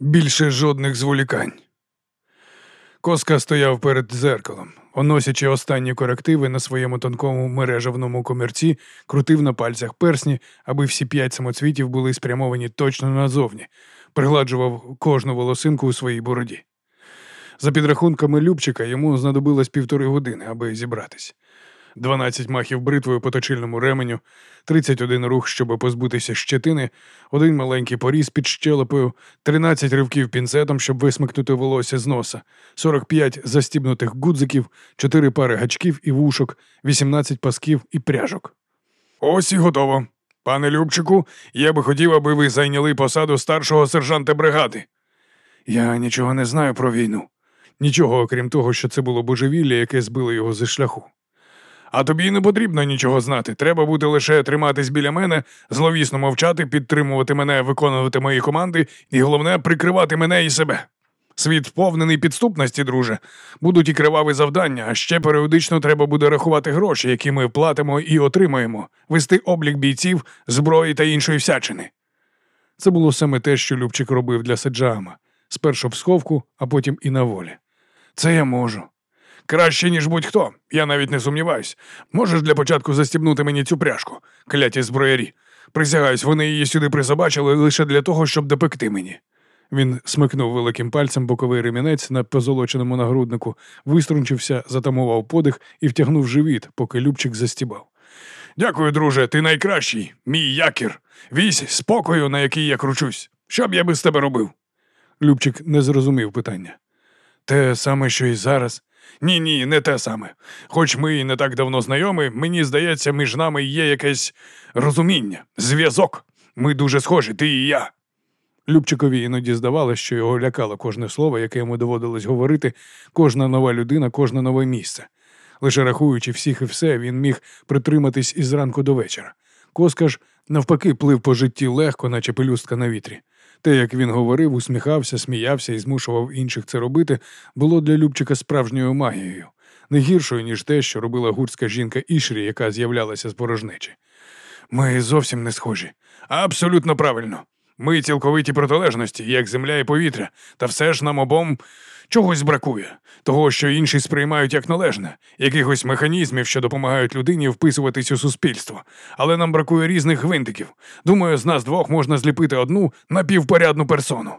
Більше жодних зволікань. Коска стояв перед дзеркалом, оносячи останні корективи на своєму тонкому мережевному комірці, крутив на пальцях персні, аби всі п'ять самоцвітів були спрямовані точно назовні, пригладжував кожну волосинку у своїй бороді. За підрахунками Любчика йому знадобилось півтори години, аби зібратись. 12 махів бритвою по точильному ременю, 31 рух, щоб позбутися щетини, один маленький поріз під щелепою, 13 ривків пінцетом, щоб висмикнути волосся з носа, 45 застібнутих гудзиків, 4 пари гачків і вушок, 18 пасків і пряжок. Ось і готово. Пане Любчику, я би хотів, аби ви зайняли посаду старшого сержанта бригади. Я нічого не знаю про війну. Нічого, окрім того, що це було божевілля, яке збило його зі шляху. А тобі не потрібно нічого знати. Треба буде лише триматись біля мене, зловісно мовчати, підтримувати мене, виконувати мої команди і, головне, прикривати мене і себе. Світ вповнений підступності, друже. Будуть і криваві завдання, а ще періодично треба буде рахувати гроші, які ми платимо і отримаємо, вести облік бійців, зброї та іншої всячини. Це було саме те, що Любчик робив для Седжаама. Спершу в сховку, а потім і на волі. Це я можу. Краще, ніж будь-хто, я навіть не сумніваюсь. Можеш для початку застібнути мені цю пряжку, кляті зброярі. Присягаюсь, вони її сюди присобачили лише для того, щоб допекти мені. Він смикнув великим пальцем боковий ремінець на позолоченому нагруднику, виструнчився, затамував подих і втягнув живіт, поки Любчик застібав. Дякую, друже, ти найкращий, мій якір. Вісь спокою, на який я кручусь. Що б я без тебе робив? Любчик не зрозумів питання. Те саме, що і зараз. Ні, ні, не те саме. Хоч ми і не так давно знайомі, мені здається, між нами є якесь розуміння, зв'язок. Ми дуже схожі, ти і я. Любчикові іноді здавалося, що його лякало кожне слово, яке йому доводилось говорити, кожна нова людина, кожне нове місце. Лише рахуючи всіх і все, він міг притриматись із ранку до вечора. Коска ж, навпаки, плив по житті легко, наче пелюстка на вітрі. Те, як він говорив, усміхався, сміявся і змушував інших це робити, було для Любчика справжньою магією, не гіршою, ніж те, що робила гурська жінка Ішрі, яка з'являлася з порожнечі. Ми зовсім не схожі. Абсолютно правильно. Ми цілковиті протилежності, як земля і повітря, та все ж нам обом чогось бракує, того, що інші сприймають як належне, якихось механізмів, що допомагають людині вписуватись у суспільство. Але нам бракує різних гвинтиків. Думаю, з нас двох можна зліпити одну напівпорядну персону.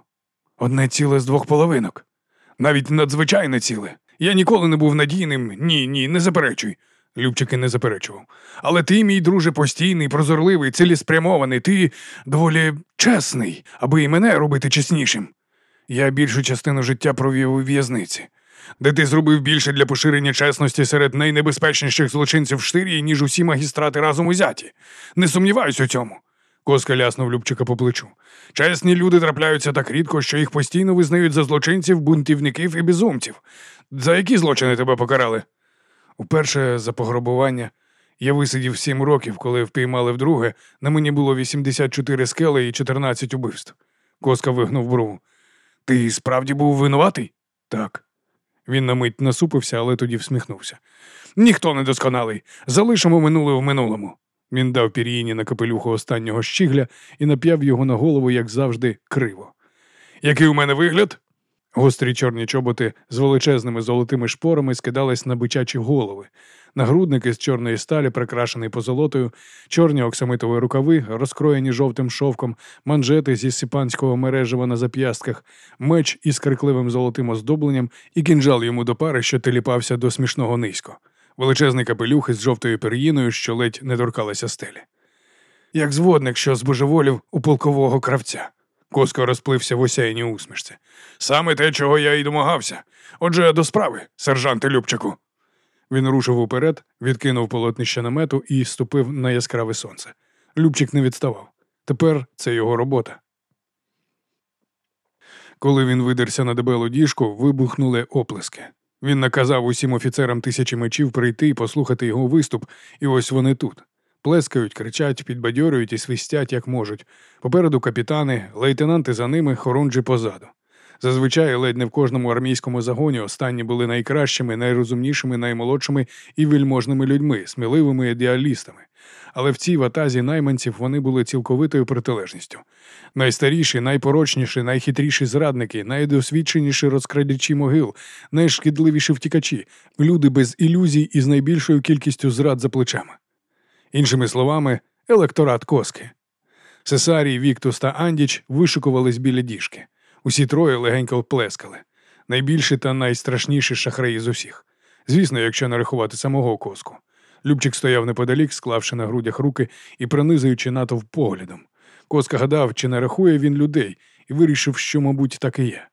Одне ціле з двох половинок. Навіть надзвичайне ціле. Я ніколи не був надійним, ні, ні, не заперечуй. Любчики не заперечував. Але ти, мій друже, постійний, прозорливий, цілеспрямований, ти доволі чесний, аби і мене робити чеснішим. Я більшу частину життя провів у в'язниці, де ти зробив більше для поширення чесності серед найнебезпечніших злочинців штирії, ніж усі магістрати разом узяті. Не сумніваюсь у цьому. Коска ляснув Любчика по плечу. Чесні люди трапляються так рідко, що їх постійно визнають за злочинців, бунтівників і безумців. За які злочини тебе покарали? Уперше за пограбування. Я висидів сім років, коли впіймали вдруге, на мені було 84 скели і 14 убивств. Коска вигнув брову. Ти справді був винуватий? Так. Він на мить насупився, але тоді всміхнувся. Ніхто не досконалий. Залишимо минуле в минулому. Він дав пір'їні на капелюху останнього щігля і нап'яв його на голову, як завжди, криво. Який у мене вигляд? Гострі чорні чоботи з величезними золотими шпорами скидались на бичачі голови. Нагрудники з чорної сталі, прикрашений позолотою, чорні оксамитові рукави, розкроєні жовтим шовком, манжети зі сіпанського мережева на зап'ястках, меч із крикливим золотим оздобленням і кінжал йому до пари, що теліпався до смішного низько, величезний капелюх із жовтою пер'їною, що ледь не торкалася стелі. Як зводник, що збожеволів у полкового кравця. Коско розплився в осяйній усмішці. Саме те, чого я й домагався. Отже, до справи, сержанте Любчику. Він рушив уперед, відкинув полотнище намету і ступив на яскраве сонце. Любчик не відставав. Тепер це його робота. Коли він видерся на дебелу діжку, вибухнули оплески. Він наказав усім офіцерам тисячі мечів прийти і послухати його виступ, і ось вони тут. Плескають, кричать, підбадьорюють і свистять, як можуть. Попереду капітани, лейтенанти за ними, хорунжі позаду. Зазвичай ледь не в кожному армійському загоні останні були найкращими, найрозумнішими, наймолодшими і вельможними людьми, сміливими ідеалістами. Але в цій ватазі найманців вони були цілковитою протилежністю. Найстаріші, найпорочніші, найхитріші зрадники, найдосвідченіші розкрадачі могил, найшкідливіші втікачі, люди без ілюзій і з найбільшою кількістю зрад за плечами. Іншими словами, електорат коски. Сесарій, Віктус та Андіч вишикувались біля діжки. Усі троє легенько плескали. Найбільші та найстрашніші шахраї з усіх. Звісно, якщо не рахувати самого коску. Любчик стояв неподалік, склавши на грудях руки і пронизуючи натовп поглядом. Коска гадав, чи не рахує він людей, і вирішив, що, мабуть, так і є.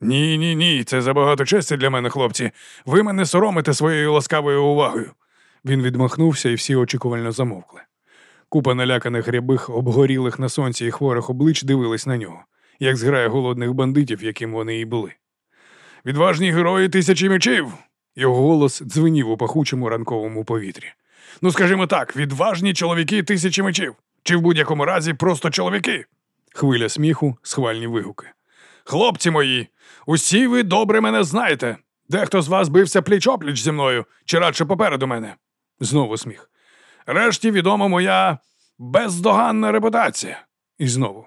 Ні, ні, ні, це забагато честі для мене, хлопці. Ви мене соромите своєю ласкавою увагою. Він відмахнувся, і всі очікувально замовкли. Купа наляканих рябих, обгорілих на сонці і хворих облич дивились на нього, як зграє голодних бандитів, яким вони і були. Відважні герої тисячі мечів. Його голос дзвенів у пахучому ранковому повітрі. Ну, скажімо так, відважні чоловіки тисячі мечів. Чи в будь-якому разі просто чоловіки? Хвиля сміху, схвальні вигуки. Хлопці мої, усі ви добре мене знаєте. Дехто з вас бився пліч-опліч зі мною, чи радше попереду мене. Знову сміх. Решті відома моя бездоганна репутація. І знову.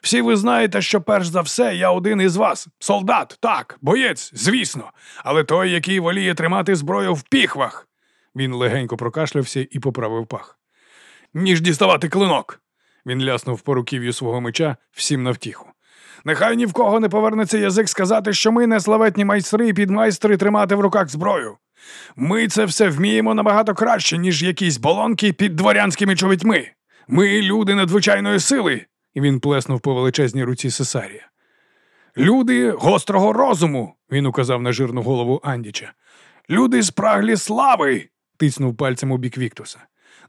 Всі ви знаєте, що перш за все я один із вас. Солдат, так, боєць, звісно, але той, який воліє тримати зброю в піхвах. Він легенько прокашлявся і поправив пах. Ніж діставати клинок. Він ляснув по руків'ю свого меча всім навтіху. Нехай ні в кого не повернеться язик сказати, що ми не славетні майстри і підмайстри тримати в руках зброю. Ми це все вміємо набагато краще, ніж якісь болонки під дворянськими чобітьми. Ми люди надзвичайної сили, і він плеснув по величезній руці Сесарія. Люди гострого розуму, він указав на жирну голову Андіча. Люди спраглі слави, тиснув пальцем у бік Віктуса.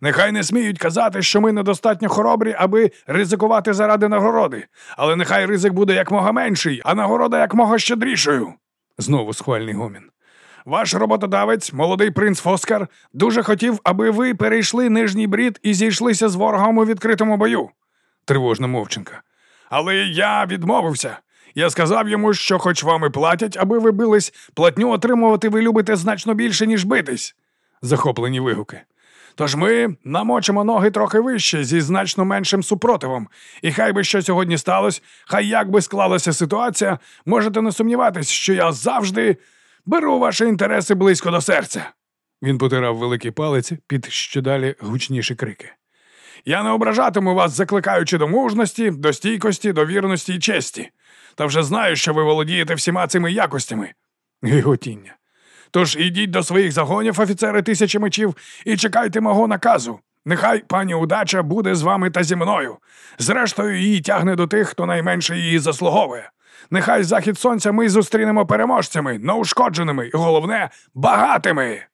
Нехай не сміють казати, що ми недостатньо хоробрі, аби ризикувати заради нагороди, але нехай ризик буде якмога менший, а нагорода якмога щедрішою. Знову схвальний гомін. Ваш роботодавець, молодий принц Фоскар, дуже хотів, аби ви перейшли нижній брід і зійшлися з ворогом у відкритому бою. Тривожна мовчинка. Але я відмовився. Я сказав йому, що, хоч вам і платять, аби ви бились, платню отримувати ви любите значно більше, ніж битись. Захоплені вигуки. Тож ми намочимо ноги трохи вище зі значно меншим супротивом, і хай би що сьогодні сталося, хай як би склалася ситуація, можете не сумніватись, що я завжди беру ваші інтереси близько до серця. Він потирав великий палець під щодалі гучніші крики. Я не ображатиму вас, закликаючи до мужності, до стійкості, до вірності і честі. Та вже знаю, що ви володієте всіма цими якостями. Гіготіння. Тож ідіть до своїх загонів, офіцери тисячі мечів, і чекайте мого наказу. Нехай пані удача буде з вами та зі мною. Зрештою, її тягне до тих, хто найменше її заслуговує. Нехай захід сонця ми зустрінемо переможцями, неушкодженими і, головне, багатими.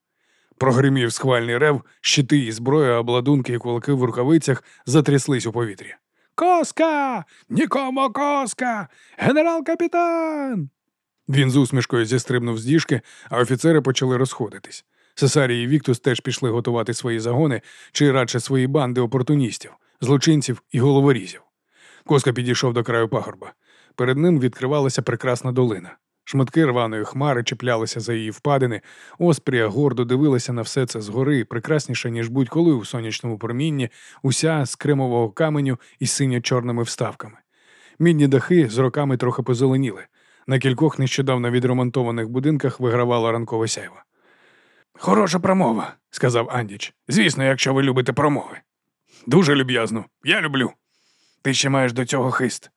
Прогримів схвальний рев, щити і зброя, обладунки і кулаки в рукавицях затряслись у повітрі. Коска! Нікому коска! Генерал-капітан! Він з усмішкою зістрибнув з діжки, а офіцери почали розходитись. Сесарій і Віктус теж пішли готувати свої загони чи радше свої банди опортуністів, злочинців і головорізів. Коска підійшов до краю пагорба. Перед ним відкривалася прекрасна долина. Шматки рваної хмари чіплялися за її впадини, Оспрія гордо дивилася на все це згори, прекрасніше, ніж будь-коли у сонячному промінні, уся з кремового каменю і синьо-чорними вставками. Мідні дахи з роками трохи позеленіли. На кількох нещодавно відремонтованих будинках вигравала ранкове сяйво. Хороша промова, сказав Андіч. Звісно, якщо ви любите промови. Дуже люб'язно. Я люблю. Ти ще маєш до цього хист.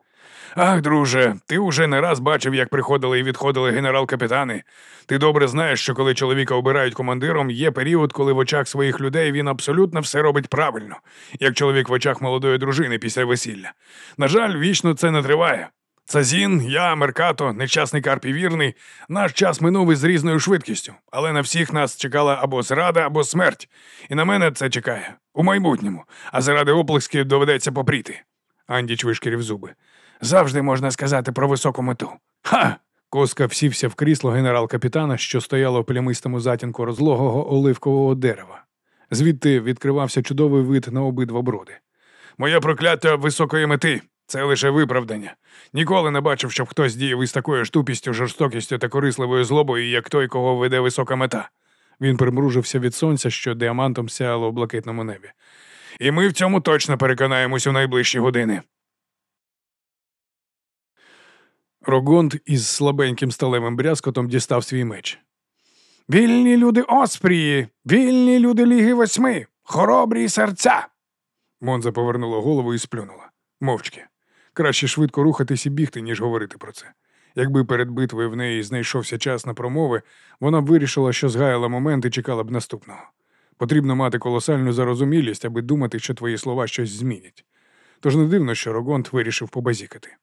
Ах, друже, ти уже не раз бачив, як приходили і відходили генерал-капітани. Ти добре знаєш, що коли чоловіка обирають командиром, є період, коли в очах своїх людей він абсолютно все робить правильно, як чоловік в очах молодої дружини після весілля. На жаль, вічно це не триває. Цазін, я, Меркато, нещасний Карп і вірний, наш час минув із різною швидкістю, але на всіх нас чекала або зрада, або смерть. І на мене це чекає у майбутньому, а заради оплесків доведеться попріти. Андіч вишкірів зуби. Завжди можна сказати про високу мету. Ха! Коска всівся в крісло генерал-капітана, що стояло в плямистому затінку розлогого оливкового дерева. Звідти відкривався чудовий вид на обидва броди. Моє прокляття високої мети, Це лише виправдання. Ніколи не бачив, щоб хтось діяв із такою ж тупістю, жорстокістю та корисливою злобою, як той, кого веде висока мета. Він примружився від сонця, що діамантом сяяло в блакитному небі. І ми в цьому точно переконаємось у найближчі години. Рогонд із слабеньким сталевим брязкотом дістав свій меч. Вільні люди Оспрії, вільні люди Ліги Восьми, хоробрі серця. Монза повернула голову і сплюнула. Мовчки. Краще швидко рухатись і бігти, ніж говорити про це. Якби перед битвою в неї знайшовся час на промови, вона б вирішила, що згаяла момент і чекала б наступного. Потрібно мати колосальну зарозумілість, аби думати, що твої слова щось змінять. Тож не дивно, що Рогонт вирішив побазікати.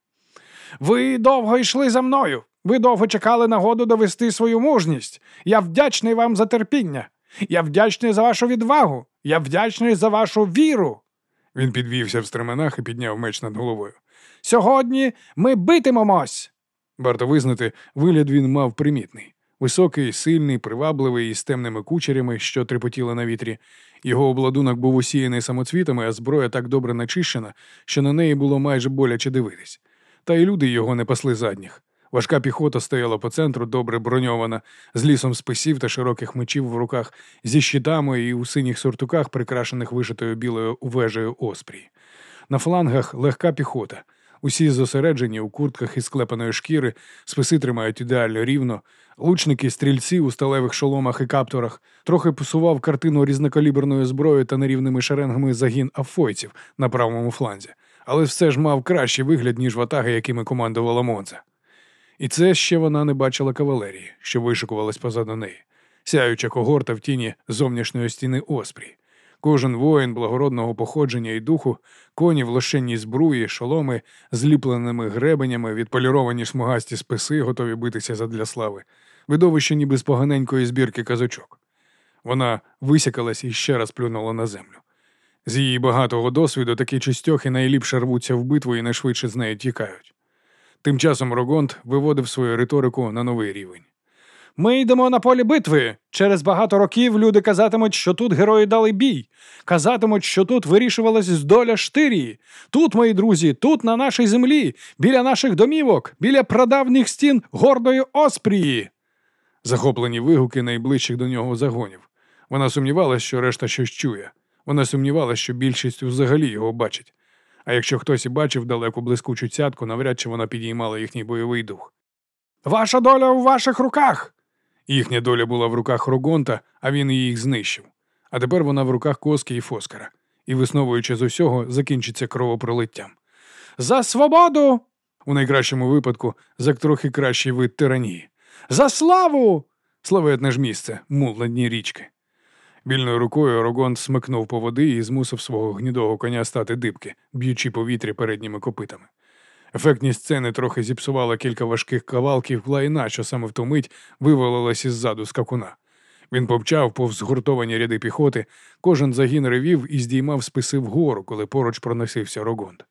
Ви довго йшли за мною. Ви довго чекали нагоду довести свою мужність. Я вдячний вам за терпіння. Я вдячний за вашу відвагу. Я вдячний за вашу віру. Він підвівся в стременах і підняв меч над головою. Сьогодні ми битимемось. Варто визнати, вигляд він мав примітний. Високий, сильний, привабливий із темними кучерями, що трепотіли на вітрі. Його обладунок був усіяний самоцвітами, а зброя так добре начищена, що на неї було майже боляче дивитись. Та й люди його не пасли задніх. Важка піхота стояла по центру, добре броньована, з лісом списів та широких мечів в руках, зі щитами і у синіх сортуках, прикрашених вишитою білою вежею оспрій. На флангах легка піхота. Усі зосереджені у куртках із склепаної шкіри, списи тримають ідеально рівно, лучники, стрільці у сталевих шоломах і каптурах, трохи посував картину різнокаліберною зброєю та нерівними шеренгами загін афойців на правому фланзі, але все ж мав кращий вигляд, ніж ватаги, якими командувала Монза. І це ще вона не бачила кавалерії, що вишикувалась позаду неї, сяюча когорта в тіні зовнішньої стіни оспрій. Кожен воїн благородного походження і духу, коні в лошенній збруї, шоломи, зліпленими гребенями, відполіровані смугасті списи, готові битися задля слави, видовище ніби з поганенької збірки казочок. Вона висякалась і ще раз плюнула на землю. З її багатого досвіду такі чистьохи найліпше рвуться в битву і найшвидше з нею тікають. Тим часом Рогонт виводив свою риторику на новий рівень. Ми йдемо на полі битви. Через багато років люди казатимуть, що тут герої дали бій. Казатимуть, що тут вирішувалась доля штирії. Тут, мої друзі, тут на нашій землі, біля наших домівок, біля прадавніх стін гордої Оспрії. Захоплені вигуки найближчих до нього загонів. Вона сумнівалася, що решта щось чує. Вона сумнівалася, що більшість взагалі його бачить. А якщо хтось і бачив далеку блискучу цятку, навряд чи вона підіймала їхній бойовий дух. Ваша доля у ваших руках. Їхня доля була в руках Рогонта, а він їх знищив. А тепер вона в руках Коски і Фоскара, і, висновуючи з усього, закінчиться кровопролиттям. За свободу! У найкращому випадку за трохи кращий вид тиранії. За славу! Славетне ж місце, мул на дні річки. Вільною рукою Рогонт смикнув по води і змусив свого гнідого коня стати дибки, б'ючи повітря передніми копитами. Ефектні сцени трохи зіпсували кілька важких кавалків лайна, що саме в ту мить вивалилась іззаду скакуна. Він повчав повз згуртовані ряди піхоти, кожен загін ревів і здіймав списи вгору, коли поруч проносився Рогонд.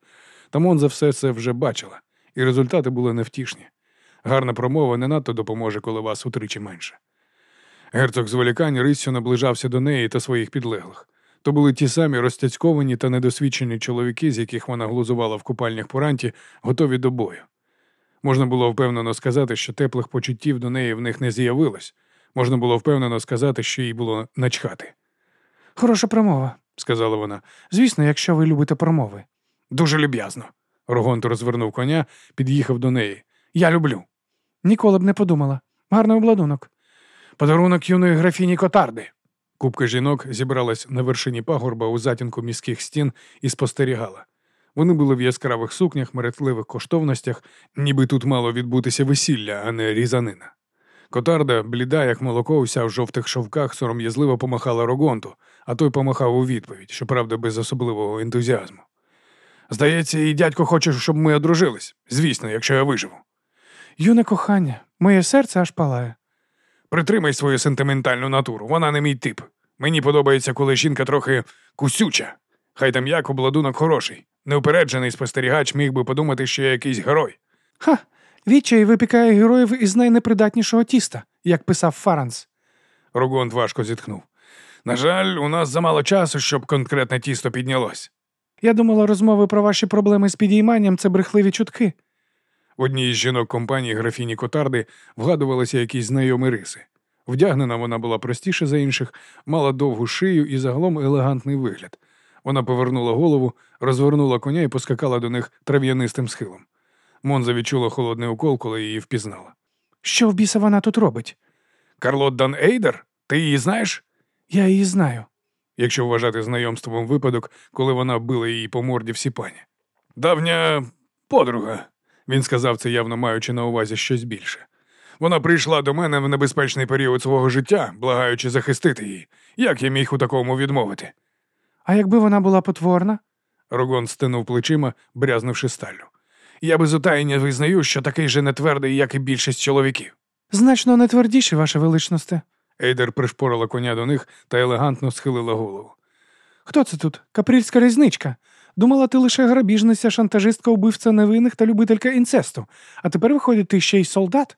Тамон за все це вже бачила, і результати були невтішні. Гарна промова не надто допоможе, коли вас утричі менше. Герцог зволікань риссю наближався до неї та своїх підлеглих. То були ті самі розтяцьковані та недосвідчені чоловіки, з яких вона глузувала в купальнях поранті, готові до бою. Можна було впевнено сказати, що теплих почуттів до неї в них не з'явилось. Можна було впевнено сказати, що їй було начхати. Хороша промова, сказала вона. Звісно, якщо ви любите промови. Дуже люб'язно. Рогонт розвернув коня, під'їхав до неї. Я люблю. Ніколи б не подумала. Гарний обладунок. Подарунок юної графіні Котарди. Купка жінок зібралась на вершині пагорба у затінку міських стін і спостерігала. Вони були в яскравих сукнях, меретливих коштовностях, ніби тут мало відбутися весілля, а не різанина. Котарда, бліда, як молоко, уся в жовтих шовках, сором'язливо помахала рогонту, а той помахав у відповідь, щоправда, без особливого ентузіазму. Здається, і дядько хоче, щоб ми одружились. Звісно, якщо я виживу. Юне кохання, моє серце аж палає. Притримай свою сентиментальну натуру, вона не мій тип. Мені подобається, коли жінка трохи кусюча. Хай там як обладунок хороший. Неупереджений спостерігач міг би подумати, що я якийсь герой. Ха, відчай випікає героїв із найнепридатнішого тіста, як писав Фаранс. Рогонт важко зітхнув. На жаль, у нас замало часу, щоб конкретне тісто піднялось. Я думала, розмови про ваші проблеми з підійманням це брехливі чутки. В одній із жінок компанії графіні Котарди вгадувалися якісь знайомі риси. Вдягнена вона була простіше за інших, мала довгу шию і загалом елегантний вигляд. Вона повернула голову, розвернула коня і поскакала до них трав'янистим схилом. Монза відчула холодний укол, коли її впізнала. Що в біса вона тут робить? Карлот Дан Ейдер? Ти її знаєш? Я її знаю. Якщо вважати знайомством випадок, коли вона била її по морді в сіпані. Давня подруга, він сказав це, явно маючи на увазі щось більше. Вона прийшла до мене в небезпечний період свого життя, благаючи захистити її. Як я міг у такому відмовити? А якби вона була потворна? Рогон стинув плечима, брязнувши сталю. Я без утаєння визнаю, що такий же нетвердий, як і більшість чоловіків. Значно не твердіші, ваше величносте. Ейдер пришпорила коня до них та елегантно схилила голову. Хто це тут? Капрільська різничка. Думала, ти лише грабіжниця, шантажистка, убивця невинних та любителька інцесту. А тепер, виходить, ти ще й солдат?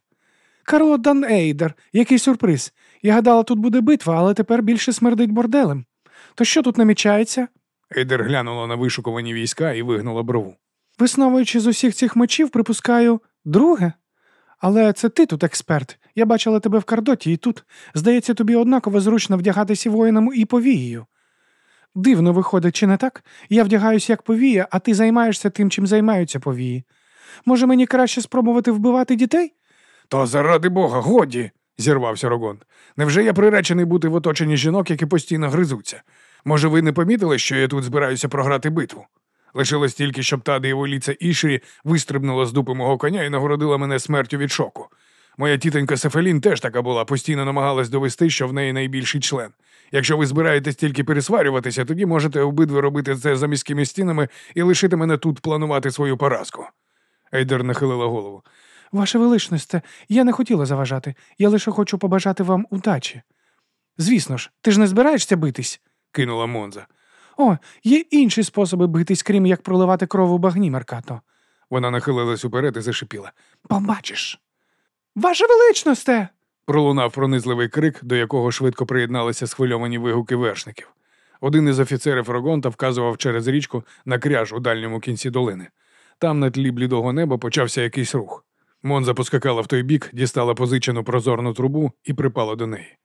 Карло Дан Ейдер, який сюрприз. Я гадала, тут буде битва, але тепер більше смердить борделем. То що тут намічається? Ейдер глянула на вишукувані війська і вигнула брову. Висновуючи з усіх цих мечів, припускаю, друге. Але це ти тут експерт. Я бачила тебе в Кардоті і тут. Здається, тобі однаково зручно вдягатися воїном і повією. Дивно виходить, чи не так? Я вдягаюся як повія, а ти займаєшся тим, чим займаються повії. Може, мені краще спробувати вбивати дітей? То заради бога, годі, зірвався Рогон. Невже я приречений бути в оточенні жінок, які постійно гризуться? Може, ви не помітили, що я тут збираюся програти битву? Лишилось тільки, щоб та дияволіця Ішрі вистрибнула з дупи мого коня і нагородила мене смертю від шоку. Моя тітонька Сефелін теж така була, постійно намагалась довести, що в неї найбільший член. Якщо ви збираєтесь тільки пересварюватися, тоді можете обидва робити це за міськими стінами і лишити мене тут планувати свою поразку. Ейдер нахилила голову. Ваше величносте, я не хотіла заважати. Я лише хочу побажати вам удачі. Звісно ж, ти ж не збираєшся битись? кинула Монза. О, є інші способи битись, крім як проливати кров у багні, Меркато. Вона нахилилась уперед і зашипіла. Побачиш. Ваше величносте. Пролунав пронизливий крик, до якого швидко приєдналися схвильовані вигуки вершників. Один із офіцерів Рогонта вказував через річку на кряж у дальньому кінці долини. Там на тлі блідого неба почався якийсь рух. Монза поскакала в той бік, дістала позичену прозорну трубу і припала до неї.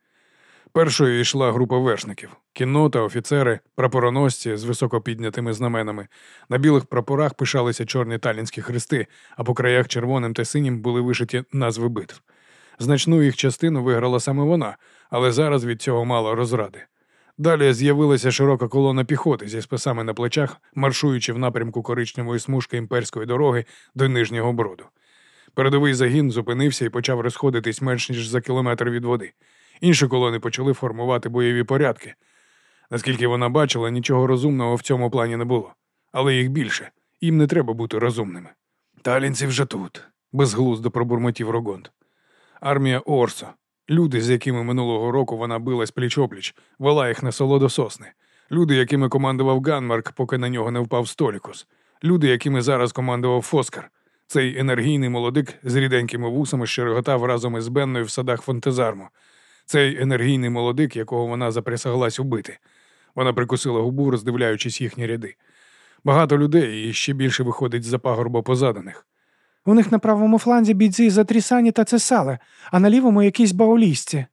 Першою йшла група вершників кіннота, офіцери, прапороносці з високо піднятими знаменами. На білих прапорах пишалися чорні талінські хрести, а по краях червоним та синім були вишиті назви битв. Значну їх частину виграла саме вона, але зараз від цього мало розради. Далі з'явилася широка колона піхоти зі списами на плечах, маршуючи в напрямку коричневої смужки імперської дороги до нижнього броду. Передовий загін зупинився і почав розходитись менш ніж за кілометр від води. Інші колони почали формувати бойові порядки. Наскільки вона бачила, нічого розумного в цьому плані не було, але їх більше, їм не треба бути розумними. Талінці вже тут, безглуздо пробурмотів Рогонт. Армія Орсо, люди, з якими минулого року вона билась пліч-опліч, вела їх на солодо сосни. Люди, якими командував Ганмарк, поки на нього не впав Столікус. Люди, якими зараз командував Фоскар. Цей енергійний молодик з ріденькими вусами, що реготав разом із Бенною в садах Фонтезармо. Цей енергійний молодик, якого вона заприсяглась убити. Вона прикусила губу, роздивляючись їхні ряди. Багато людей і ще більше виходить з-за пагорба позаданих. У них на правому фланзі бійці затрісані та цесали, а на лівому якісь баулісці.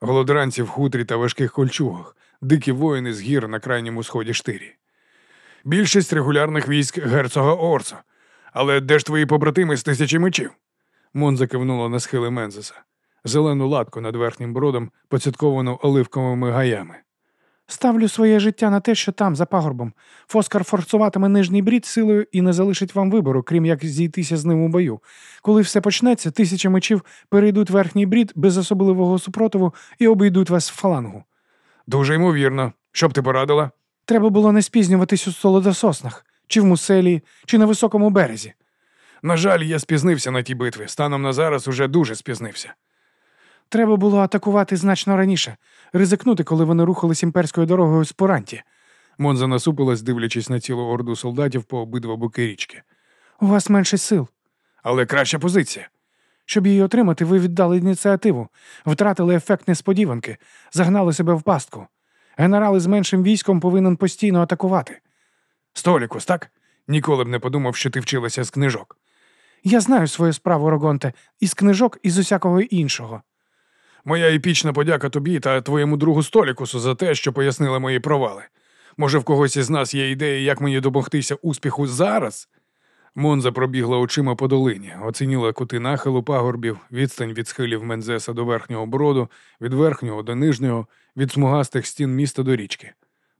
Голодранці в хутрі та важких кольчугах, дикі воїни з гір на крайньому сході штирі. Більшість регулярних військ герцога Орсо. Але де ж твої побратими з тисячі мечів? Монза кивнула на схили Мензеса. Зелену латку над верхнім бродом, поцятковану оливковими гаями. Ставлю своє життя на те, що там, за пагорбом. Фоскар форсуватиме нижній брід силою і не залишить вам вибору, крім як зійтися з ним у бою. Коли все почнеться, тисячі мечів перейдуть верхній брід без особливого супротиву і обійдуть вас в фалангу. Дуже ймовірно. Що б ти порадила? Треба було не спізнюватись у солодососнах, чи в муселі, чи на високому березі. На жаль, я спізнився на тій битві. Станом на зараз уже дуже спізнився. Треба було атакувати значно раніше, ризикнути, коли вони рухались імперською дорогою з Поранті. Монза насупилась, дивлячись на цілу орду солдатів по обидва боки річки. У вас менше сил. Але краща позиція. Щоб її отримати, ви віддали ініціативу, втратили ефект несподіванки, загнали себе в пастку. Генерал із меншим військом повинен постійно атакувати. Столікус, так? Ніколи б не подумав, що ти вчилася з книжок. Я знаю свою справу, Рогонте, із книжок і з усякого іншого. Моя епічна подяка тобі та твоєму другу Столікусу за те, що пояснили мої провали. Може, в когось із нас є ідея, як мені домогтися успіху зараз? Монза пробігла очима по долині, оцініла кути нахилу пагорбів, відстань від схилів Мензеса до верхнього броду, від верхнього до нижнього, від смугастих стін міста до річки.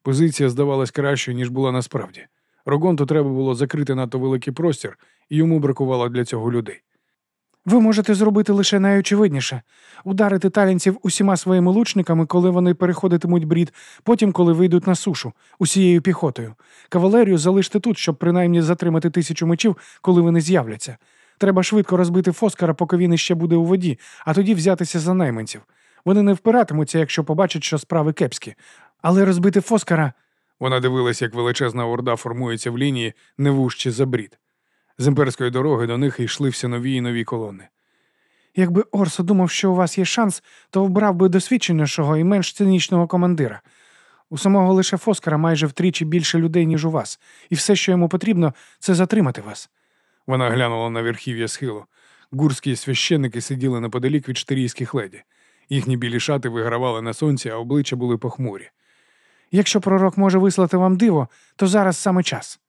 Позиція здавалась кращою, ніж була насправді. Рогонту треба було закрити надто великий простір, і йому бракувало для цього людей. Ви можете зробити лише найочевидніше ударити талінців усіма своїми лучниками, коли вони переходитимуть брід, потім, коли вийдуть на сушу, усією піхотою. Кавалерію залиште тут, щоб принаймні затримати тисячу мечів, коли вони з'являться. Треба швидко розбити Фоскара, поки він іще буде у воді, а тоді взятися за найманців. Вони не впиратимуться, якщо побачать, що справи кепські. Але розбити Фоскара. Вона дивилась, як величезна орда формується в лінії, не вужче за брід. З імперської дороги до них йшли все нові і нові колони. Якби Орсо думав, що у вас є шанс, то вбрав би досвідченішого і менш цинічного командира. У самого лише Фоскара майже втричі більше людей, ніж у вас, і все, що йому потрібно, це затримати вас. Вона глянула на верхів'я схилу. Гурські священники сиділи неподалік від штирійських леді. Їхні білі шати вигравали на сонці, а обличчя були похмурі. Якщо пророк може вислати вам диво, то зараз саме час.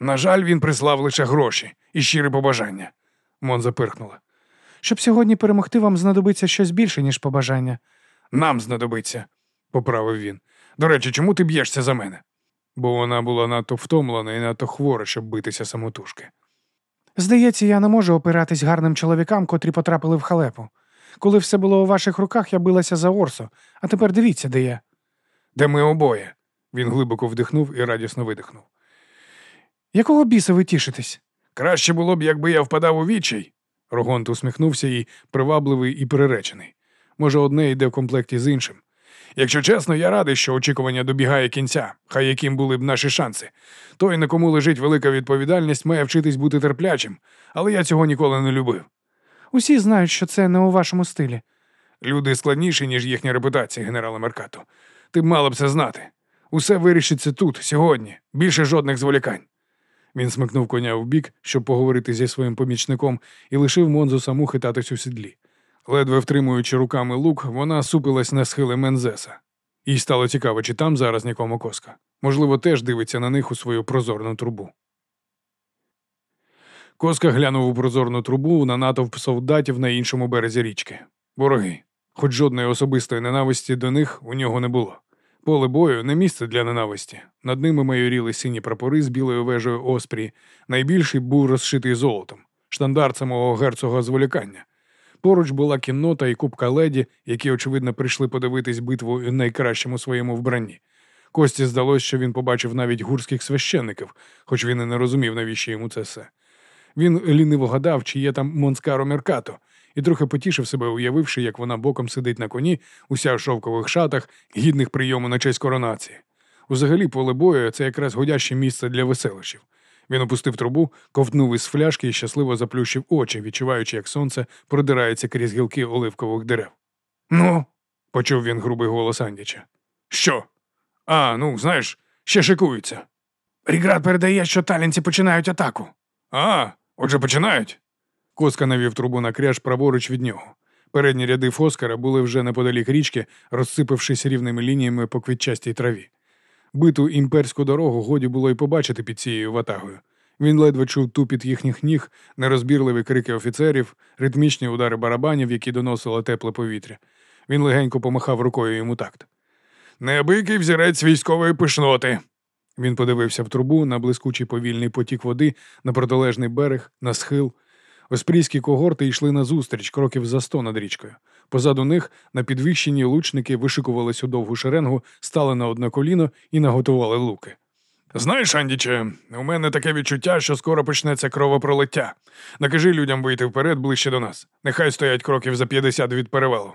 На жаль, він прислав лише гроші і щире побажання. Мон запирхнула. Щоб сьогодні перемогти, вам знадобиться щось більше, ніж побажання. Нам знадобиться, поправив він. До речі, чому ти б'єшся за мене? Бо вона була надто втомлена і надто хвора, щоб битися самотужки. Здається, я не можу опиратись гарним чоловікам, котрі потрапили в халепу. Коли все було у ваших руках, я билася за Орсо, а тепер дивіться, де я. Де ми обоє? Він глибоко вдихнув і радісно видихнув. Якого біса ви тішитесь? Краще було б, якби я впадав у відчай. Рогонт усміхнувся і привабливий і приречений. Може, одне йде в комплекті з іншим. Якщо чесно, я радий, що очікування добігає кінця, хай яким були б наші шанси. Той, на кому лежить велика відповідальність, має вчитись бути терплячим, але я цього ніколи не любив. Усі знають, що це не у вашому стилі. Люди складніші, ніж їхня репутація, генерале Меркато. Ти б мала б це знати. Усе вирішиться тут, сьогодні, більше жодних зволікань. Він смикнув коня в щоб поговорити зі своїм помічником, і лишив Монзу саму хитатись у сідлі. Ледве втримуючи руками лук, вона супилась на схили Мензеса. Їй стало цікаво, чи там зараз нікому коска. Можливо, теж дивиться на них у свою прозорну трубу. Коска глянув у прозорну трубу на натовп солдатів на іншому березі річки. Вороги. Хоч жодної особистої ненависті до них у нього не було. Поле бою не місце для ненависті. Над ними майоріли сині прапори з білою вежею Оспрі. Найбільший був розшитий золотом, штандарт самого герцога зволікання. Поруч була кіннота і купка леді, які, очевидно, прийшли подивитись битву у найкращому своєму вбранні. Кості здалось, що він побачив навіть гурських священників, хоч він і не розумів, навіщо йому це все. Він ліниво гадав, чи є там Монскаро Меркато, і трохи потішив себе, уявивши, як вона боком сидить на коні, уся в шовкових шатах, гідних прийому на честь коронації. Узагалі, поле бою це якраз годяще місце для веселощів. Він опустив трубу, ковтнув із фляшки і щасливо заплющив очі, відчуваючи, як сонце продирається крізь гілки оливкових дерев. Ну, почув він грубий голос Андіча. Що? А, ну, знаєш, ще шикуються. Ріград передає, що талінці починають атаку. А, отже, починають. Коска навів трубу на кряж праворуч від нього. Передні ряди Фоскара були вже неподалік річки, розсипавшись рівними лініями по квітчастій траві. Биту імперську дорогу годі було й побачити під цією ватагою. Він ледве чув тупіт їхніх ніг, нерозбірливі крики офіцерів, ритмічні удари барабанів, які доносило тепле повітря. Він легенько помахав рукою йому такт. Неабикий взірець військової пишноти. Він подивився в трубу на блискучий повільний потік води, на протилежний берег, на схил. Оспрійські когорти йшли назустріч, кроків за сто над річкою. Позаду них на підвищенні лучники вишикувались у довгу шеренгу, стали на одне коліно і наготували луки. Знаєш, Андіче, у мене таке відчуття, що скоро почнеться кровопролиття. Накажи людям вийти вперед ближче до нас. Нехай стоять кроків за 50 від перевалу.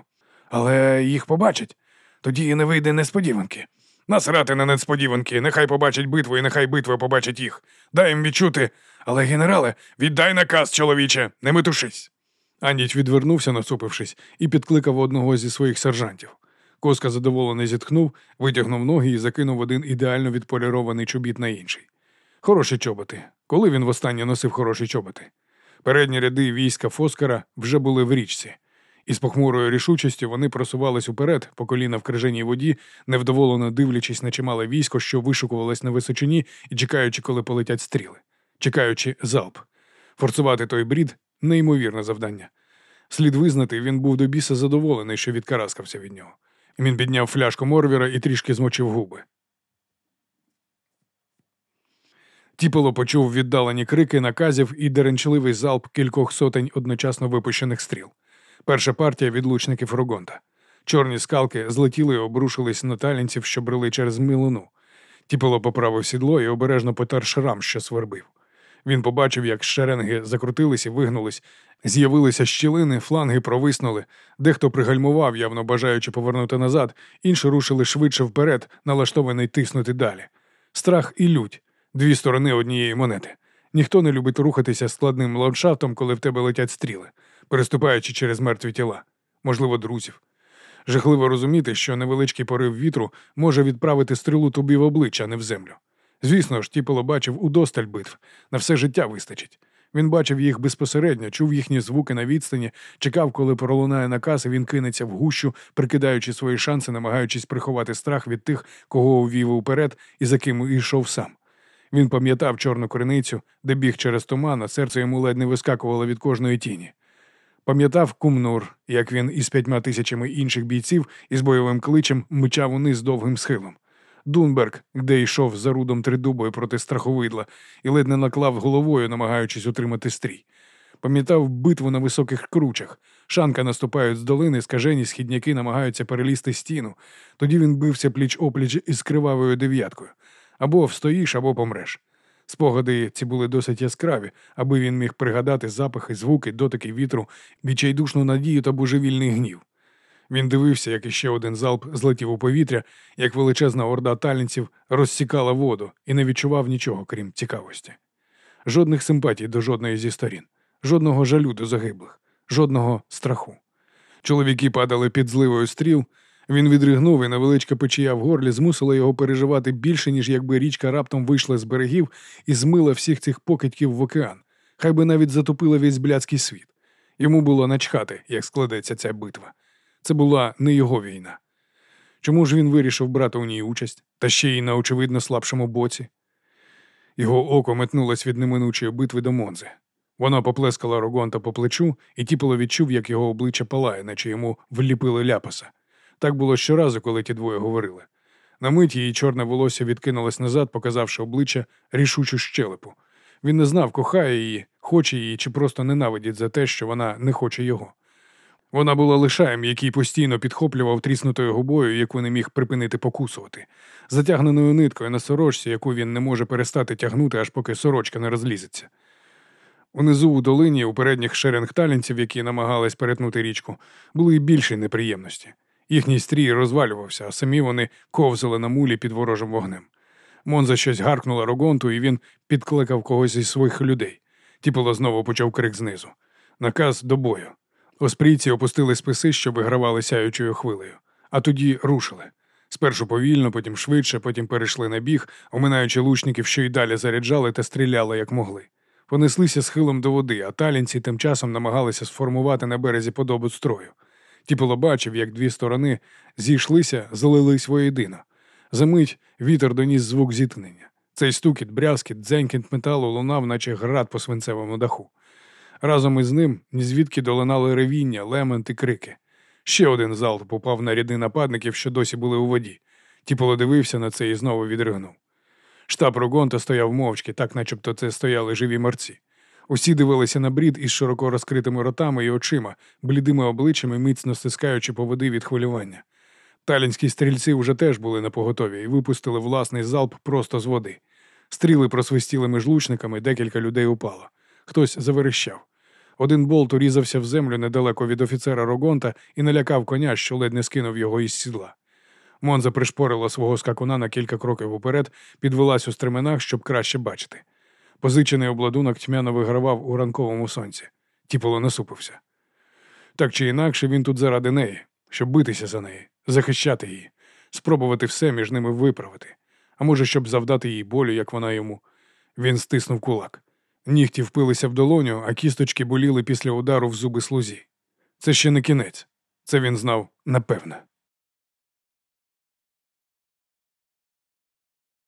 Але їх побачать. Тоді і не вийде несподіванки. Насрати на несподіванки, нехай побачать битву і нехай битва побачить їх. Дай їм відчути. Але, генерале, віддай наказ, чоловіче, не метушись. Андіч відвернувся, насупившись, і підкликав одного зі своїх сержантів. Коска задоволено зітхнув, витягнув ноги і закинув один ідеально відполірований чобіт на інший. Хороші чоботи. Коли він востаннє носив хороші чоботи? Передні ряди війська Фоскара вже були в річці. Із похмурою рішучістю вони просувались уперед, по коліна в крижаній воді, невдоволено дивлячись на чимале військо, що вишукувалось на височині і чекаючи, коли полетять стріли, чекаючи залп. Форсувати той брід неймовірне завдання. Слід визнати, він був до біса задоволений, що відкараскався від нього. Він підняв фляжку Морвіра і трішки змочив губи. Тіпело почув віддалені крики наказів і деренчливий залп кількох сотень одночасно випущених стріл. Перша партія відлучників Рогонта. Чорні скалки злетіли і обрушились на талінців, що брели через милину. Тіпело поправив сідло і обережно потер шрам, що свербив. Він побачив, як шеренги закрутились і вигнулись, з'явилися щілини, фланги провиснули, дехто пригальмував, явно бажаючи повернути назад, інші рушили швидше вперед, налаштований тиснути далі. Страх і лють дві сторони однієї монети. Ніхто не любить рухатися складним ландшафтом, коли в тебе летять стріли, переступаючи через мертві тіла, можливо, друзів. Жахливо розуміти, що невеличкий порив вітру може відправити стрілу тобі в обличчя, а не в землю. Звісно ж, Тіпело бачив удосталь битв, на все життя вистачить. Він бачив їх безпосередньо, чув їхні звуки на відстані, чекав, коли пролунає наказ, і він кинеться в гущу, прикидаючи свої шанси, намагаючись приховати страх від тих, кого увів уперед і за ким йшов сам. Він пам'ятав чорну криницю, де біг через туман, а серце йому ледь не вискакувало від кожної тіні. Пам'ятав Кумнур, як він із п'ятьма тисячами інших бійців із бойовим кличем мчав униз довгим схилом. Дунберг, де йшов за рудом тридубою проти страховидла, і ледь не наклав головою, намагаючись утримати стрій. Пам'ятав битву на високих кручах. Шанка наступають з долини, скажені східняки намагаються перелізти стіну. Тоді він бився пліч опліч із кривавою дев'яткою. Або встоїш, або помреш. Спогади ці були досить яскраві, аби він міг пригадати запахи, звуки, дотики вітру, відчайдушну надію та божевільний гнів. Він дивився, як іще один залп злетів у повітря, як величезна орда талінців розсікала воду і не відчував нічого, крім цікавості. Жодних симпатій до жодної зі сторін, жодного жалю до загиблих, жодного страху. Чоловіки падали під зливою стріл. Він відригнув і невеличка печія в горлі змусила його переживати більше, ніж якби річка раптом вийшла з берегів і змила всіх цих покидьків в океан, хай би навіть затопила весь блядський світ. Йому було начхати, як складеться ця битва. Це була не його війна. Чому ж він вирішив брати у ній участь, та ще й на очевидно слабшому боці? Його око метнулось від неминучої битви до Монзи. Вона поплескала Рогонта по плечу, і тіпало відчув, як його обличчя палає, наче йому вліпили ляпаса. Так було щоразу, коли ті двоє говорили. На мить її чорне волосся відкинулось назад, показавши обличчя рішучу щелепу. Він не знав, кохає її, хоче її чи просто ненавидить за те, що вона не хоче його. Вона була лишаєм, який постійно підхоплював тріснутою губою, яку не міг припинити покусувати, затягненою ниткою на сорочці, яку він не може перестати тягнути, аж поки сорочка не розлізеться. Унизу у долині, у передніх шеренг талінців, які намагались перетнути річку, були й більші неприємності. Їхній стрій розвалювався, а самі вони ковзали на мулі під ворожим вогнем. Монза щось гаркнула рогонту, і він підкликав когось із своїх людей. Тіпило знову почав крик знизу. Наказ до бою. Оспрійці опустили списи, що вигравали сяючою хвилею, а тоді рушили. Спершу повільно, потім швидше, потім перейшли на біг, оминаючи лучників, що й далі заряджали та стріляли, як могли. Понеслися схилом до води, а талінці тим часом намагалися сформувати на березі подобу строю. Тіпило бачив, як дві сторони зійшлися, залились воєдино. Замить вітер доніс звук зіткнення. Цей стукіт, брязкіт, дзенькіт металу лунав, наче град по свинцевому даху. Разом із ним нізвідки долинали ревіння, лемент і крики. Ще один залп попав на ряди нападників, що досі були у воді. Тіпило дивився на це і знову відригнув. Штаб Рогонта стояв мовчки, так начебто це стояли живі мерці. Усі дивилися на брід із широко розкритими ротами і очима, блідими обличчями, міцно стискаючи по води від хвилювання. Талінські стрільці вже теж були на поготові і випустили власний залп просто з води. Стріли просвистіли між лучниками, декілька людей упало. Хтось заверещав. Один болт урізався в землю недалеко від офіцера Рогонта і налякав коня, що ледь не скинув його із сідла. Монза пришпорила свого скакуна на кілька кроків уперед, підвелась у стременах, щоб краще бачити. Позичений обладунок тьмяно вигравав у ранковому сонці. Тіполо насупився. Так чи інакше він тут заради неї, щоб битися за неї, захищати її, спробувати все між ними виправити, а може, щоб завдати їй болю, як вона йому. Він стиснув кулак. Нігті впилися в долоню, а кісточки боліли після удару в зуби слузі. Це ще не кінець. Це він знав напевне.